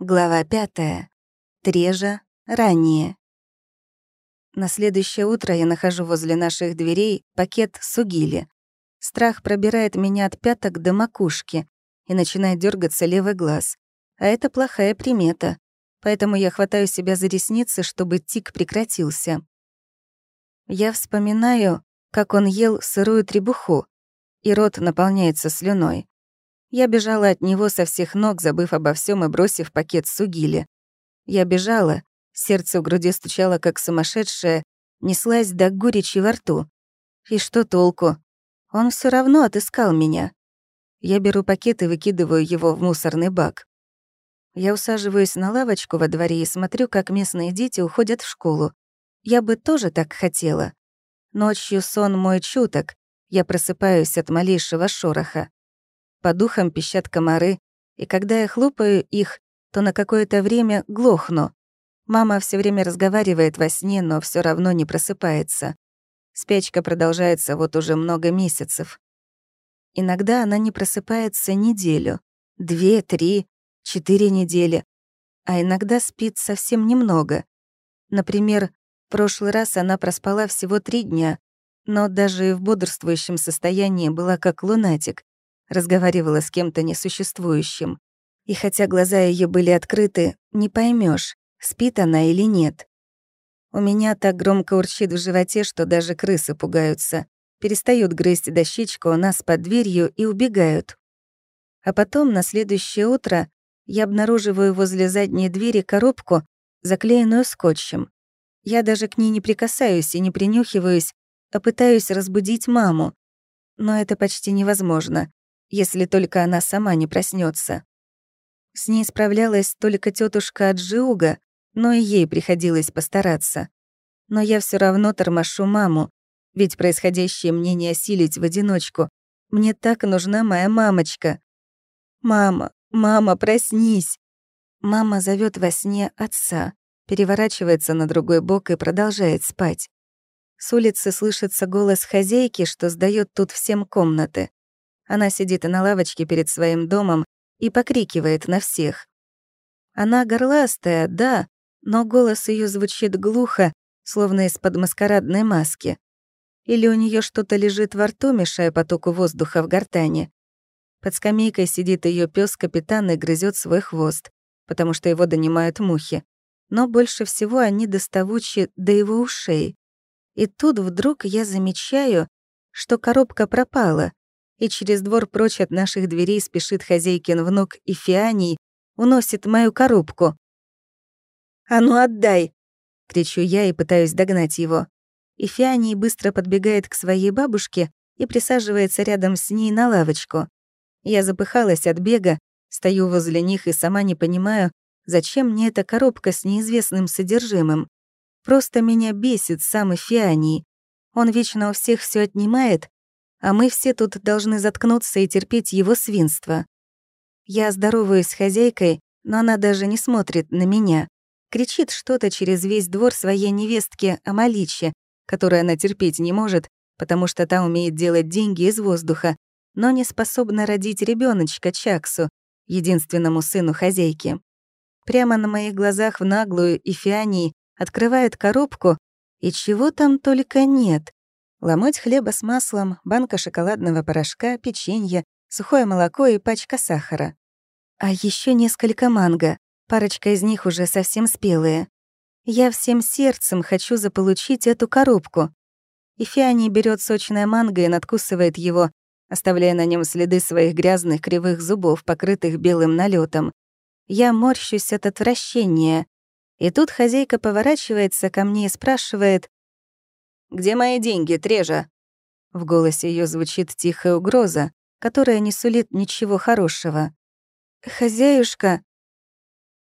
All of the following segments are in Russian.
Глава пятая. Трежа. Ранее. На следующее утро я нахожу возле наших дверей пакет сугили. Страх пробирает меня от пяток до макушки и начинает дергаться левый глаз. А это плохая примета. Поэтому я хватаю себя за ресницы, чтобы тик прекратился. Я вспоминаю, как он ел сырую требуху, и рот наполняется слюной. Я бежала от него со всех ног, забыв обо всем и бросив пакет сугили. Я бежала, сердце в груди стучало, как сумасшедшее, неслась до горечи во рту. И что толку? Он все равно отыскал меня. Я беру пакет и выкидываю его в мусорный бак. Я усаживаюсь на лавочку во дворе и смотрю, как местные дети уходят в школу. Я бы тоже так хотела. Ночью сон мой чуток, я просыпаюсь от малейшего шороха. По духам пищат комары, и когда я хлопаю их, то на какое-то время глохну. Мама все время разговаривает во сне, но все равно не просыпается. Спячка продолжается вот уже много месяцев. Иногда она не просыпается неделю, две, три, четыре недели, а иногда спит совсем немного. Например, в прошлый раз она проспала всего три дня, но даже в бодрствующем состоянии была как лунатик, разговаривала с кем-то несуществующим. И хотя глаза ее были открыты, не поймешь, спит она или нет. У меня так громко урчит в животе, что даже крысы пугаются. Перестают грызть дощечку у нас под дверью и убегают. А потом, на следующее утро, я обнаруживаю возле задней двери коробку, заклеенную скотчем. Я даже к ней не прикасаюсь и не принюхиваюсь, а пытаюсь разбудить маму. Но это почти невозможно если только она сама не проснется. С ней справлялась только тетушка Аджиуга, но и ей приходилось постараться. Но я все равно тормошу маму, ведь происходящее мне не осилить в одиночку. Мне так нужна моя мамочка. «Мама, мама, проснись!» Мама зовет во сне отца, переворачивается на другой бок и продолжает спать. С улицы слышится голос хозяйки, что сдает тут всем комнаты. Она сидит на лавочке перед своим домом и покрикивает на всех. Она горластая, да, но голос ее звучит глухо, словно из-под маскарадной маски. Или у нее что-то лежит во рту, мешая потоку воздуха в гортане. Под скамейкой сидит ее пес капитан и грызет свой хвост, потому что его донимают мухи. Но больше всего они доставучи до его ушей. И тут вдруг я замечаю, что коробка пропала, и через двор прочь от наших дверей спешит хозяйкин внук и уносит мою коробку. «А ну отдай!» — кричу я и пытаюсь догнать его. И быстро подбегает к своей бабушке и присаживается рядом с ней на лавочку. Я запыхалась от бега, стою возле них и сама не понимаю, зачем мне эта коробка с неизвестным содержимым. Просто меня бесит сам Фианий. Он вечно у всех все отнимает, а мы все тут должны заткнуться и терпеть его свинство. Я здороваюсь с хозяйкой, но она даже не смотрит на меня. Кричит что-то через весь двор своей невестке Амаличе, которую она терпеть не может, потому что та умеет делать деньги из воздуха, но не способна родить ребеночка Чаксу, единственному сыну хозяйки. Прямо на моих глазах в наглую и открывает коробку, и чего там только нет. Ломоть хлеба с маслом, банка шоколадного порошка, печенье, сухое молоко и пачка сахара. А еще несколько манго. Парочка из них уже совсем спелые. Я всем сердцем хочу заполучить эту коробку. И Фиани берет сочное манго и надкусывает его, оставляя на нем следы своих грязных кривых зубов, покрытых белым налетом. Я морщусь от отвращения. И тут хозяйка поворачивается ко мне и спрашивает, где мои деньги, Трежа?» В голосе ее звучит тихая угроза, которая не сулит ничего хорошего. «Хозяюшка...»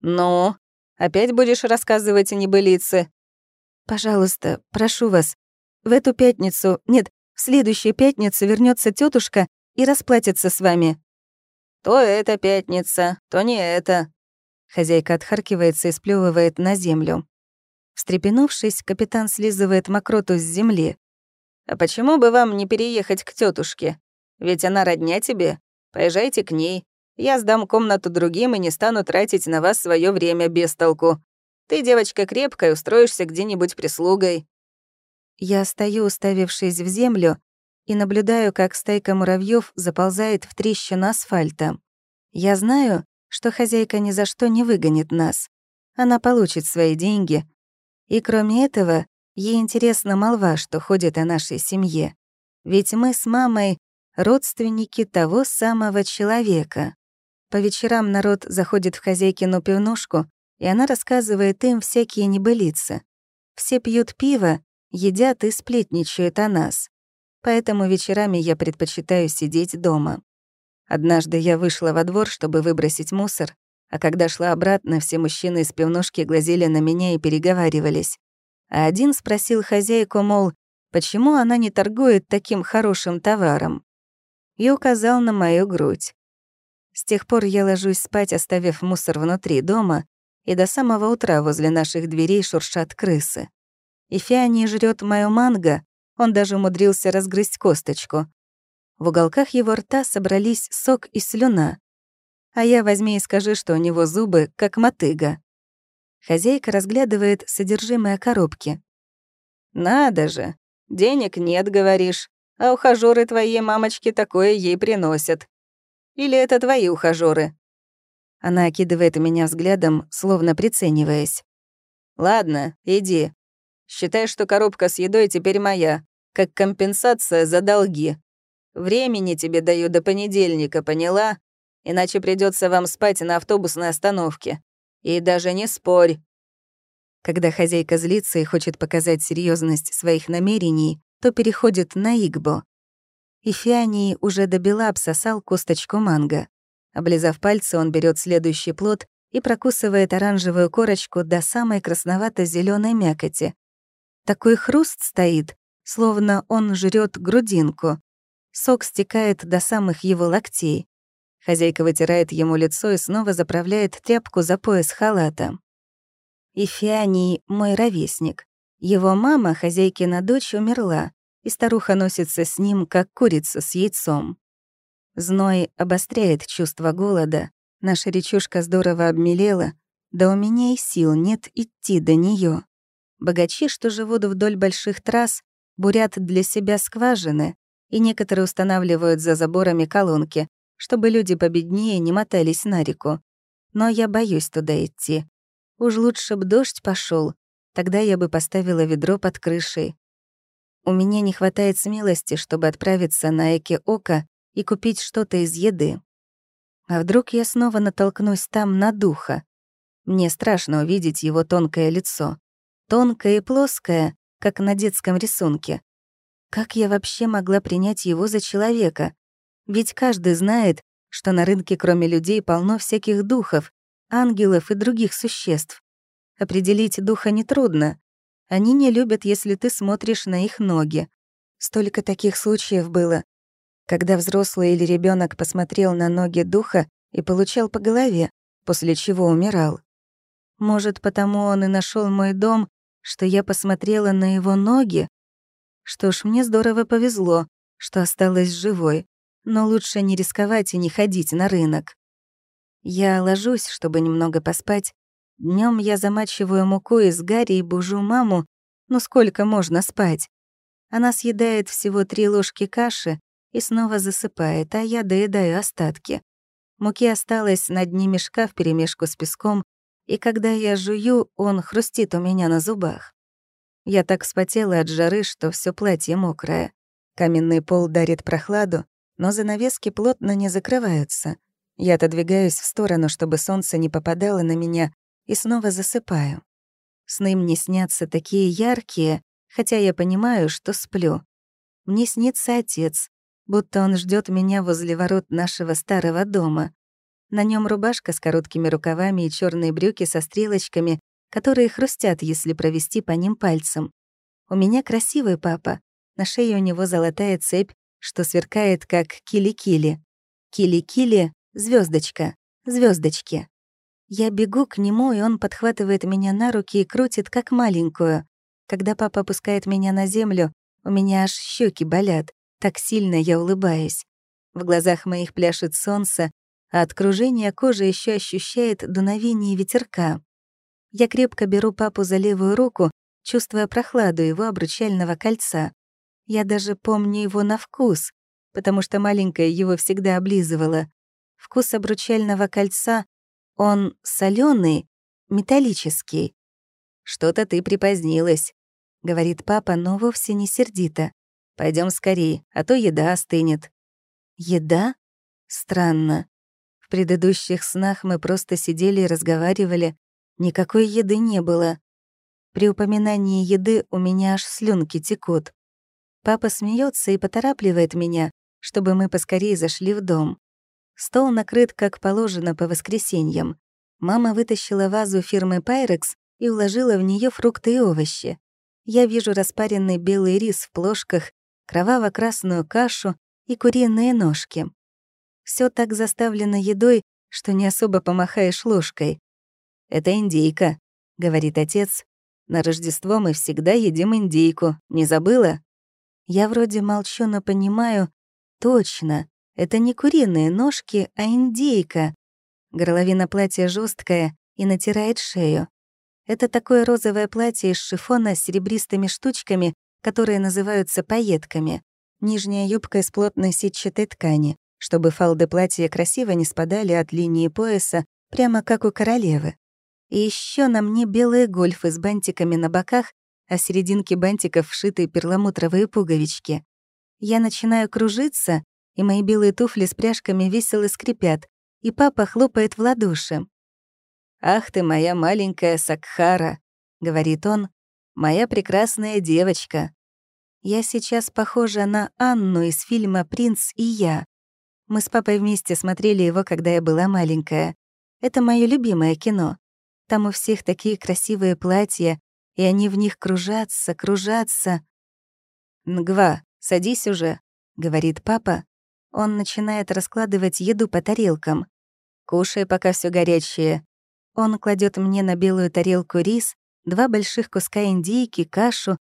«Ну, опять будешь рассказывать о небылице?» «Пожалуйста, прошу вас, в эту пятницу, нет, в следующую пятницу вернется тетушка и расплатится с вами». «То эта пятница, то не это». Хозяйка отхаркивается и сплёвывает на землю. Встрепенувшись, капитан слизывает мокроту с земли. «А почему бы вам не переехать к тетушке? Ведь она родня тебе. Поезжайте к ней. Я сдам комнату другим и не стану тратить на вас свое время без толку. Ты, девочка крепкая, устроишься где-нибудь прислугой». Я стою, уставившись в землю, и наблюдаю, как стайка муравьев заползает в трещину асфальта. Я знаю, что хозяйка ни за что не выгонит нас. Она получит свои деньги. И кроме этого, ей интересна молва, что ходит о нашей семье. Ведь мы с мамой — родственники того самого человека. По вечерам народ заходит в хозяйкину пивнушку, и она рассказывает им всякие небылицы. Все пьют пиво, едят и сплетничают о нас. Поэтому вечерами я предпочитаю сидеть дома. Однажды я вышла во двор, чтобы выбросить мусор, а когда шла обратно, все мужчины из пивнушки глазели на меня и переговаривались. А один спросил хозяйку, мол, почему она не торгует таким хорошим товаром? И указал на мою грудь. С тех пор я ложусь спать, оставив мусор внутри дома, и до самого утра возле наших дверей шуршат крысы. И Фиани жрет мою манго, он даже умудрился разгрызть косточку. В уголках его рта собрались сок и слюна. А я возьми и скажи, что у него зубы, как мотыга. Хозяйка разглядывает содержимое коробки. «Надо же, денег нет, говоришь, а ухажёры твоей мамочки такое ей приносят. Или это твои ухажёры?» Она окидывает меня взглядом, словно прицениваясь. «Ладно, иди. Считай, что коробка с едой теперь моя, как компенсация за долги. Времени тебе даю до понедельника, поняла? Иначе придется вам спать на автобусной остановке. И даже не спорь». Когда хозяйка злится и хочет показать серьезность своих намерений, то переходит на Игбо. И Фиани уже добила обсосал косточку манго. Облизав пальцы, он берет следующий плод и прокусывает оранжевую корочку до самой красновато зеленой мякоти. Такой хруст стоит, словно он жрет грудинку. Сок стекает до самых его локтей. Хозяйка вытирает ему лицо и снова заправляет тряпку за пояс халата. Ифианий — мой ровесник. Его мама, хозяйкина дочь, умерла, и старуха носится с ним, как курица с яйцом. Зной обостряет чувство голода. Наша речушка здорово обмелела, да у меня и сил нет идти до нее. Богачи, что живут вдоль больших трасс, бурят для себя скважины, и некоторые устанавливают за заборами колонки, чтобы люди победнее не мотались на реку. Но я боюсь туда идти. Уж лучше б дождь пошел, тогда я бы поставила ведро под крышей. У меня не хватает смелости, чтобы отправиться на Эки-Ока и купить что-то из еды. А вдруг я снова натолкнусь там на духа? Мне страшно увидеть его тонкое лицо. Тонкое и плоское, как на детском рисунке. Как я вообще могла принять его за человека? Ведь каждый знает, что на рынке кроме людей полно всяких духов, ангелов и других существ. Определить духа нетрудно. Они не любят, если ты смотришь на их ноги. Столько таких случаев было, когда взрослый или ребенок посмотрел на ноги духа и получал по голове, после чего умирал. Может, потому он и нашел мой дом, что я посмотрела на его ноги? Что ж, мне здорово повезло, что осталась живой, но лучше не рисковать и не ходить на рынок. Я ложусь, чтобы немного поспать. Днем я замачиваю муку из гари и бужу маму, ну сколько можно спать? Она съедает всего три ложки каши, и снова засыпает, а я доедаю остатки. Муки осталось на дне мешка вперемешку с песком, и когда я жую, он хрустит у меня на зубах. Я так вспотела от жары, что все платье мокрое. Каменный пол дарит прохладу, но занавески плотно не закрываются. Я отодвигаюсь в сторону, чтобы солнце не попадало на меня, и снова засыпаю. Сны мне снятся такие яркие, хотя я понимаю, что сплю. Мне снится отец, будто он ждет меня возле ворот нашего старого дома. На нем рубашка с короткими рукавами и черные брюки со стрелочками, которые хрустят, если провести по ним пальцем. У меня красивый папа. На шее у него золотая цепь, что сверкает, как кили-кили. Кили-кили — звездочка, звездочки. Я бегу к нему, и он подхватывает меня на руки и крутит, как маленькую. Когда папа опускает меня на землю, у меня аж щеки болят. Так сильно я улыбаюсь. В глазах моих пляшет солнце, а от кружения кожа еще ощущает дуновение ветерка. Я крепко беру папу за левую руку, чувствуя прохладу его обручального кольца. Я даже помню его на вкус, потому что маленькая его всегда облизывала. Вкус обручального кольца, он соленый, металлический. «Что-то ты припозднилась», — говорит папа, но вовсе не сердито. Пойдем скорее, а то еда остынет». «Еда? Странно. В предыдущих снах мы просто сидели и разговаривали. Никакой еды не было. При упоминании еды у меня аж слюнки текут. Папа смеется и поторапливает меня, чтобы мы поскорее зашли в дом. Стол накрыт, как положено, по воскресеньям. Мама вытащила вазу фирмы Pyrex и уложила в нее фрукты и овощи. Я вижу распаренный белый рис в плошках, кроваво-красную кашу и куриные ножки. Все так заставлено едой, что не особо помахаешь ложкой. «Это индейка», — говорит отец. «На Рождество мы всегда едим индейку. Не забыла?» Я вроде молчу, но понимаю, точно, это не куриные ножки, а индейка. Горловина платья жесткая и натирает шею. Это такое розовое платье из шифона с серебристыми штучками, которые называются пайетками. Нижняя юбка из плотной сетчатой ткани, чтобы фалды платья красиво не спадали от линии пояса, прямо как у королевы. И еще на мне белые гольфы с бантиками на боках, а серединки бантиков вшиты перламутровые пуговички. Я начинаю кружиться, и мои белые туфли с пряжками весело скрипят, и папа хлопает в ладоши. «Ах ты моя маленькая Сакхара», — говорит он, Моя прекрасная девочка. Я сейчас похожа на Анну из фильма «Принц и я». Мы с папой вместе смотрели его, когда я была маленькая. Это мое любимое кино. Там у всех такие красивые платья, и они в них кружатся, кружатся. «Нгва, садись уже», — говорит папа. Он начинает раскладывать еду по тарелкам. «Кушай, пока все горячее». Он кладет мне на белую тарелку рис, два больших куска индейки, кашу,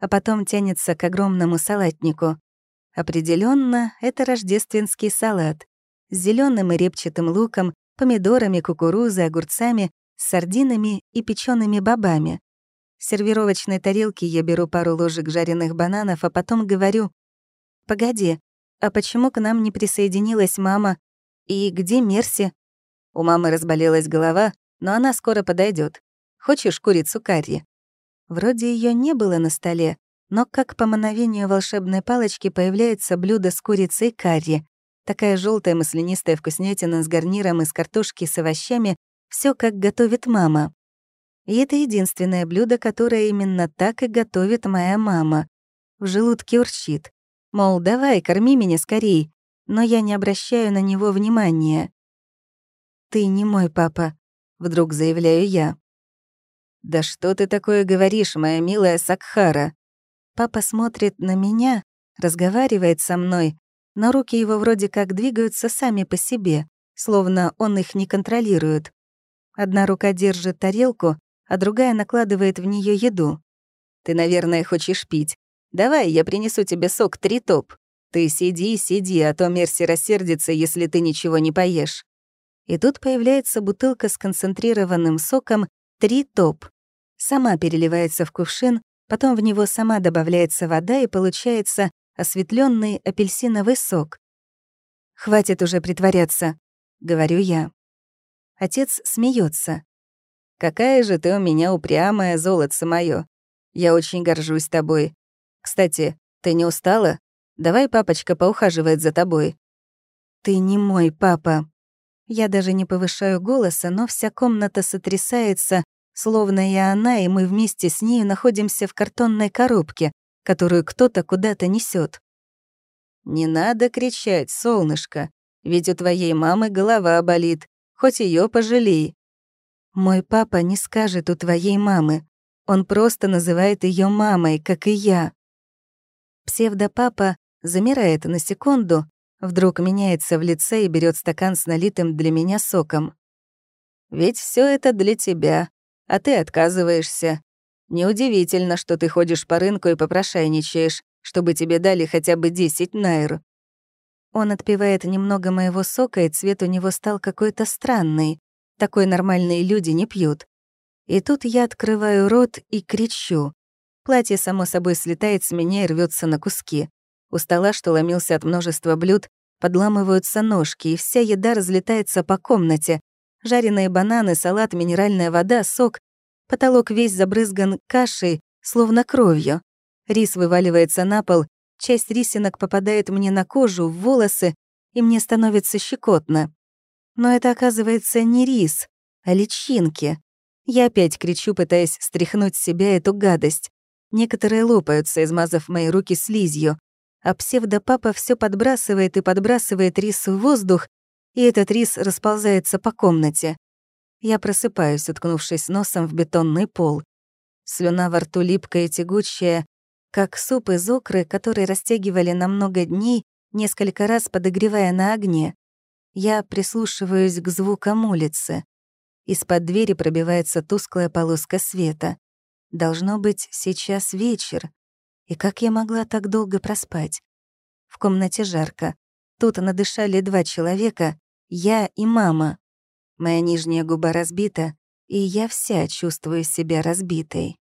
а потом тянется к огромному салатнику. Определенно, это рождественский салат с зеленым и репчатым луком, помидорами, кукурузой, огурцами, сардинами и печеными бобами. Сервировочной тарелке я беру пару ложек жареных бананов, а потом говорю, «Погоди, а почему к нам не присоединилась мама? И где Мерси?» У мамы разболелась голова, но она скоро подойдет. Хочешь курицу карри?» Вроде ее не было на столе, но как по мановению волшебной палочки появляется блюдо с курицей карри. Такая желтая маслянистая вкуснятина с гарниром из картошки с овощами, все как готовит мама. И это единственное блюдо, которое именно так и готовит моя мама. В желудке урчит. Мол, давай, корми меня скорей. Но я не обращаю на него внимания. «Ты не мой папа», — вдруг заявляю я. «Да что ты такое говоришь, моя милая Сакхара?» Папа смотрит на меня, разговаривает со мной, но руки его вроде как двигаются сами по себе, словно он их не контролирует. Одна рука держит тарелку, а другая накладывает в нее еду. «Ты, наверное, хочешь пить. Давай, я принесу тебе сок три топ. Ты сиди, сиди, а то Мерси рассердится, если ты ничего не поешь». И тут появляется бутылка с концентрированным соком три топ сама переливается в кувшин, потом в него сама добавляется вода и получается осветленный апельсиновый сок. «Хватит уже притворяться», — говорю я. Отец смеется. «Какая же ты у меня упрямая, золотце моё. Я очень горжусь тобой. Кстати, ты не устала? Давай папочка поухаживает за тобой». «Ты не мой папа». Я даже не повышаю голоса, но вся комната сотрясается Словно и она, и мы вместе с ней находимся в картонной коробке, которую кто-то куда-то несет. «Не надо кричать, солнышко, ведь у твоей мамы голова болит, хоть ее пожалей». «Мой папа не скажет у твоей мамы. Он просто называет ее мамой, как и я». Псевдопапа замирает на секунду, вдруг меняется в лице и берет стакан с налитым для меня соком. «Ведь все это для тебя, а ты отказываешься. Неудивительно, что ты ходишь по рынку и попрошайничаешь, чтобы тебе дали хотя бы 10 найр. Он отпивает немного моего сока, и цвет у него стал какой-то странный. Такой нормальные люди не пьют. И тут я открываю рот и кричу. Платье, само собой, слетает с меня и рвется на куски. У стола, что ломился от множества блюд, подламываются ножки, и вся еда разлетается по комнате. Жареные бананы, салат, минеральная вода, сок. Потолок весь забрызган кашей, словно кровью. Рис вываливается на пол, часть рисинок попадает мне на кожу, в волосы, и мне становится щекотно. Но это, оказывается, не рис, а личинки. Я опять кричу, пытаясь стряхнуть с себя эту гадость. Некоторые лопаются, измазав мои руки слизью, а псевдопапа все подбрасывает и подбрасывает рис в воздух, и этот рис расползается по комнате. Я просыпаюсь, уткнувшись носом в бетонный пол. Слюна во рту липкая и тягучая, как суп из окры, который растягивали на много дней, несколько раз подогревая на огне. Я прислушиваюсь к звукам улицы. Из-под двери пробивается тусклая полоска света. Должно быть, сейчас вечер. И как я могла так долго проспать? В комнате жарко. Тут надышали два человека, я и мама. Моя нижняя губа разбита, и я вся чувствую себя разбитой.